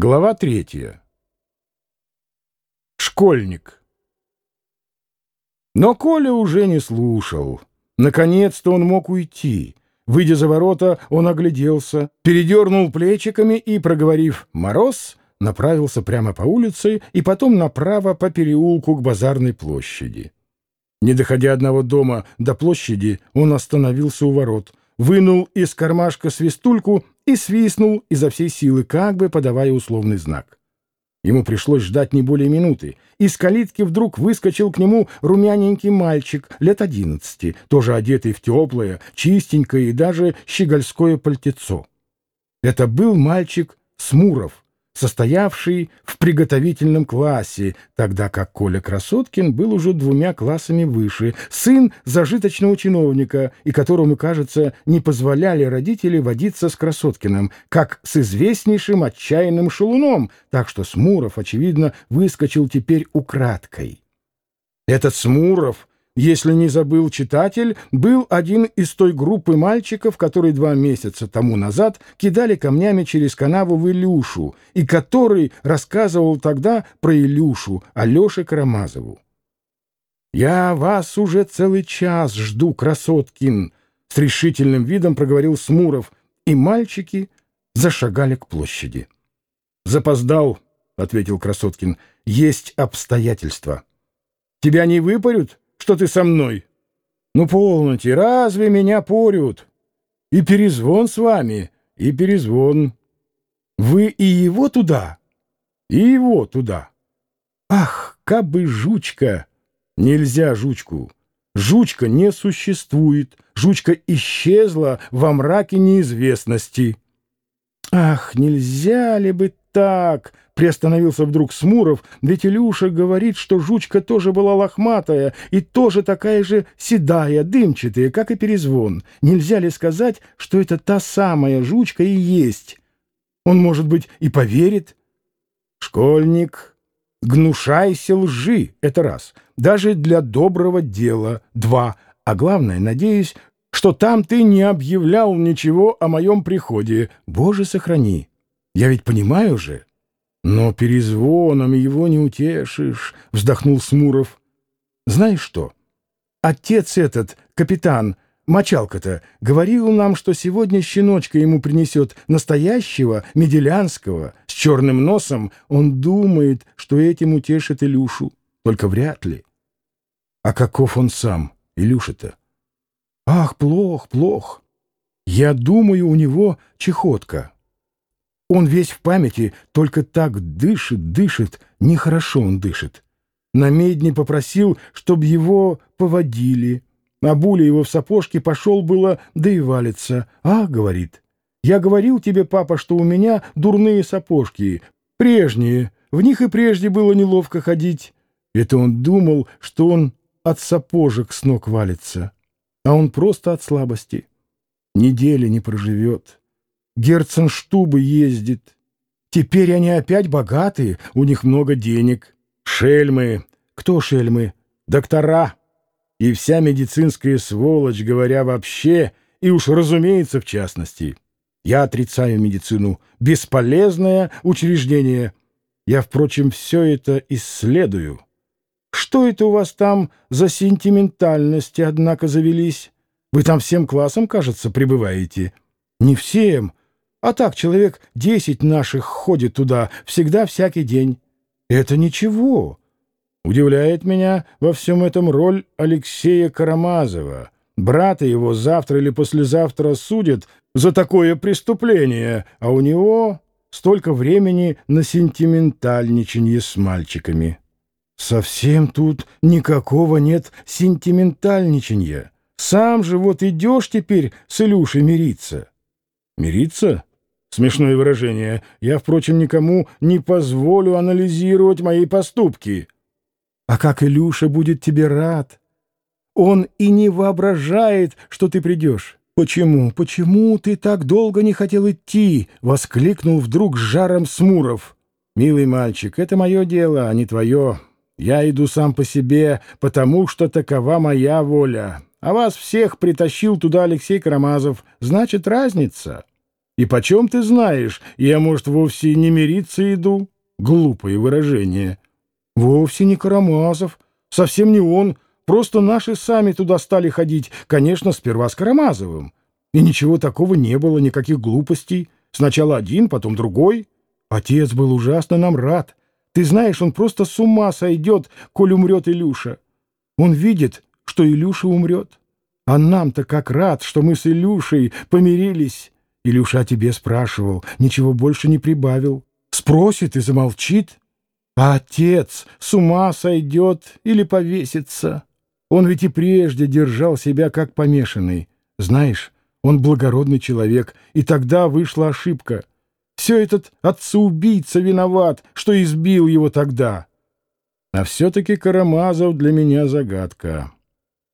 Глава третья. Школьник. Но Коля уже не слушал. Наконец-то он мог уйти. Выйдя за ворота, он огляделся, передернул плечиками и, проговорив «мороз», направился прямо по улице и потом направо по переулку к базарной площади. Не доходя одного дома до площади, он остановился у ворот, вынул из кармашка свистульку и свистнул изо всей силы, как бы подавая условный знак. Ему пришлось ждать не более минуты. Из калитки вдруг выскочил к нему румяненький мальчик лет одиннадцати, тоже одетый в теплое, чистенькое и даже щегольское пальтецо. Это был мальчик Смуров, состоявший в приготовительном классе, тогда как Коля Красоткин был уже двумя классами выше, сын зажиточного чиновника, и которому, кажется, не позволяли родители водиться с Красоткиным, как с известнейшим отчаянным шалуном, так что Смуров, очевидно, выскочил теперь украдкой. Этот Смуров если не забыл читатель, был один из той группы мальчиков, которые два месяца тому назад кидали камнями через канаву в Илюшу, и который рассказывал тогда про Илюшу Алёше Карамазову. «Я вас уже целый час жду, Красоткин!» — с решительным видом проговорил Смуров, и мальчики зашагали к площади. «Запоздал», — ответил Красоткин, — «есть обстоятельства». «Тебя не выпарют?» Что ты со мной. Ну, полноте, разве меня порют? И перезвон с вами, и перезвон. Вы и его туда, и его туда. Ах, кабы жучка! Нельзя жучку. Жучка не существует. Жучка исчезла во мраке неизвестности. Ах, нельзя ли бы так? Приостановился вдруг Смуров, ведь Илюша говорит, что жучка тоже была лохматая и тоже такая же седая, дымчатая, как и перезвон. Нельзя ли сказать, что это та самая жучка и есть? Он, может быть, и поверит? Школьник, гнушайся лжи, это раз. Даже для доброго дела, два. А главное, надеюсь, что там ты не объявлял ничего о моем приходе. Боже, сохрани. Я ведь понимаю же. Но перезвоном его не утешишь, — вздохнул Смуров. Знаешь что? Отец этот, капитан, мочалка-то, говорил нам, что сегодня щеночка ему принесет настоящего, меделянского, с черным носом. Он думает, что этим утешит Илюшу. Только вряд ли. А каков он сам, Илюша-то? Ах, плох, плох. Я думаю, у него чехотка. Он весь в памяти, только так дышит, дышит, нехорошо он дышит. На медне попросил, чтоб его поводили. А Буля его в сапожке пошел было, да и валится. «А, — говорит, — я говорил тебе, папа, что у меня дурные сапожки, прежние, в них и прежде было неловко ходить». Это он думал, что он от сапожек с ног валится, а он просто от слабости. Недели не проживет. Герценштубы ездит. Теперь они опять богатые, у них много денег. Шельмы. Кто шельмы? Доктора. И вся медицинская сволочь, говоря вообще, и уж разумеется в частности. Я отрицаю медицину. Бесполезное учреждение. Я, впрочем, все это исследую. Что это у вас там за сентиментальности, однако, завелись? Вы там всем классом, кажется, пребываете? Не всем, а так человек десять наших ходит туда, всегда всякий день. Это ничего. Удивляет меня во всем этом роль Алексея Карамазова. Брата его завтра или послезавтра судят за такое преступление, а у него столько времени на сентиментальничанье с мальчиками. Совсем тут никакого нет сентиментальничанья. Сам же вот идешь теперь с Илюшей мириться. Мириться? Смешное выражение. Я, впрочем, никому не позволю анализировать мои поступки. А как Илюша будет тебе рад? Он и не воображает, что ты придешь. Почему, почему ты так долго не хотел идти? Воскликнул вдруг с жаром Смуров. Милый мальчик, это мое дело, а не твое. Я иду сам по себе, потому что такова моя воля. А вас всех притащил туда Алексей Карамазов. Значит, разница. И почем ты знаешь, я, может, вовсе не мириться иду? Глупое выражение. Вовсе не Карамазов, совсем не он, просто наши сами туда стали ходить, конечно, сперва с Карамазовым. И ничего такого не было, никаких глупостей. Сначала один, потом другой. Отец был ужасно нам рад. Ты знаешь, он просто с ума сойдет, коль умрет Илюша. Он видит, что Илюша умрет. А нам-то как рад, что мы с Илюшей помирились. Илюша тебе спрашивал, ничего больше не прибавил. Спросит и замолчит. А отец с ума сойдет или повесится. Он ведь и прежде держал себя как помешанный. Знаешь, он благородный человек, и тогда вышла ошибка. Все этот отца-убийца виноват, что избил его тогда. А все-таки Карамазов для меня загадка.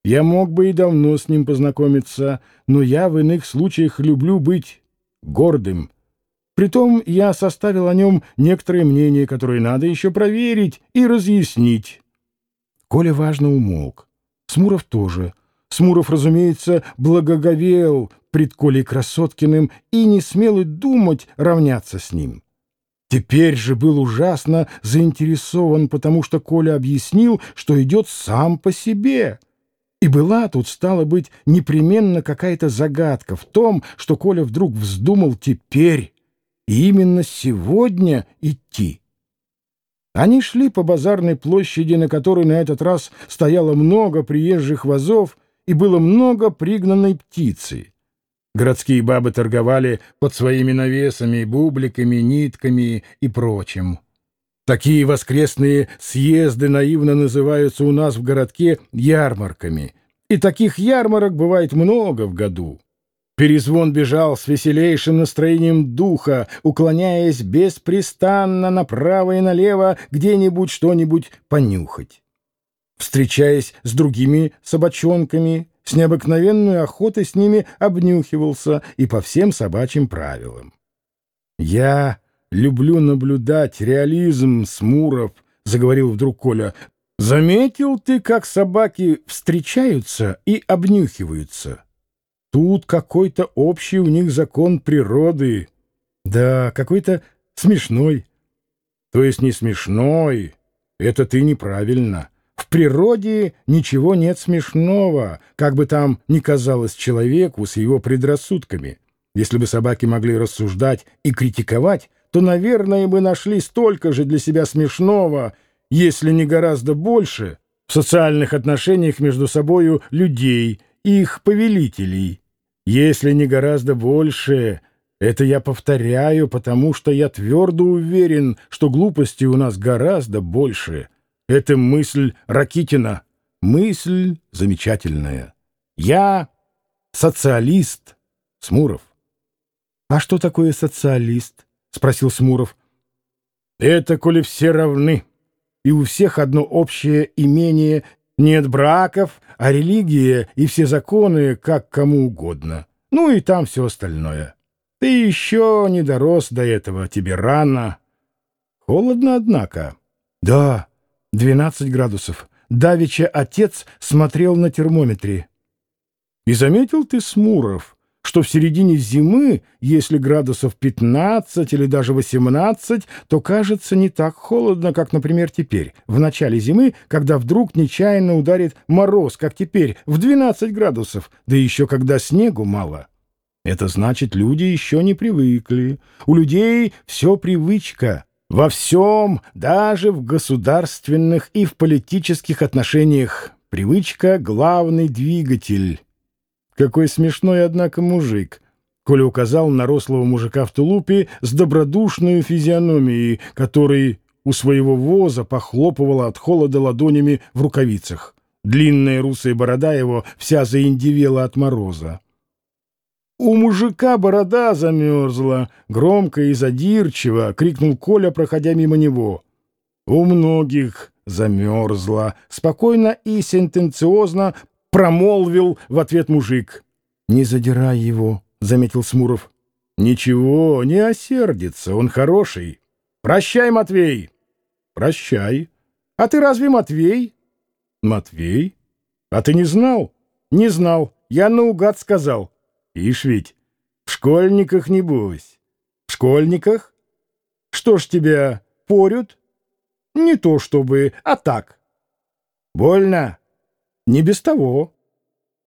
Я мог бы и давно с ним познакомиться, но я в иных случаях люблю быть гордым. Притом я составил о нем некоторые мнения, которые надо еще проверить и разъяснить. Коля важно умолк. Смуров тоже — Смуров, разумеется, благоговел пред Колей Красоткиным и не смел и думать равняться с ним. Теперь же был ужасно заинтересован, потому что Коля объяснил, что идет сам по себе. И была тут, стала быть, непременно какая-то загадка в том, что Коля вдруг вздумал теперь, и именно сегодня идти. Они шли по базарной площади, на которой на этот раз стояло много приезжих вазов, и было много пригнанной птицы. Городские бабы торговали под своими навесами, бубликами, нитками и прочим. Такие воскресные съезды наивно называются у нас в городке ярмарками, и таких ярмарок бывает много в году. Перезвон бежал с веселейшим настроением духа, уклоняясь беспрестанно направо и налево где-нибудь что-нибудь понюхать встречаясь с другими собачонками, с необыкновенной охотой с ними обнюхивался и по всем собачьим правилам. «Я люблю наблюдать реализм Смуров», — заговорил вдруг Коля. «Заметил ты, как собаки встречаются и обнюхиваются? Тут какой-то общий у них закон природы. Да, какой-то смешной. То есть не смешной, это ты неправильно». В природе ничего нет смешного, как бы там ни казалось человеку с его предрассудками. Если бы собаки могли рассуждать и критиковать, то, наверное, бы нашли столько же для себя смешного, если не гораздо больше, в социальных отношениях между собою людей, их повелителей. Если не гораздо больше, это я повторяю, потому что я твердо уверен, что глупости у нас гораздо больше — это мысль Ракитина. Мысль замечательная. Я социалист. Смуров. — А что такое социалист? — спросил Смуров. — Это коли все равны, и у всех одно общее имение, нет браков, а религия и все законы как кому угодно. Ну и там все остальное. Ты еще не дорос до этого, тебе рано. Холодно, однако. — Да, 12 градусов. Давича отец смотрел на термометре. И заметил ты, Смуров, что в середине зимы, если градусов 15 или даже 18, то кажется не так холодно, как, например, теперь, в начале зимы, когда вдруг нечаянно ударит мороз, как теперь, в 12 градусов, да еще когда снегу мало. Это значит, люди еще не привыкли. У людей все привычка. Во всем, даже в государственных и в политических отношениях, привычка — главный двигатель. Какой смешной, однако, мужик. Коля указал на рослого мужика в тулупе с добродушной физиономией, который у своего воза похлопывал от холода ладонями в рукавицах. Длинная русая борода его вся заиндивела от мороза. «У мужика борода замерзла!» — громко и задирчиво крикнул Коля, проходя мимо него. «У многих замерзла!» — спокойно и сентенциозно промолвил в ответ мужик. «Не задирай его!» — заметил Смуров. «Ничего, не осердится, он хороший. Прощай, Матвей!» «Прощай. А ты разве Матвей?» «Матвей? А ты не знал?» «Не знал. Я наугад сказал». Ишь ведь, В школьниках, небось. В школьниках? Что ж тебя порют? Не то чтобы, а так. Больно? Не без того.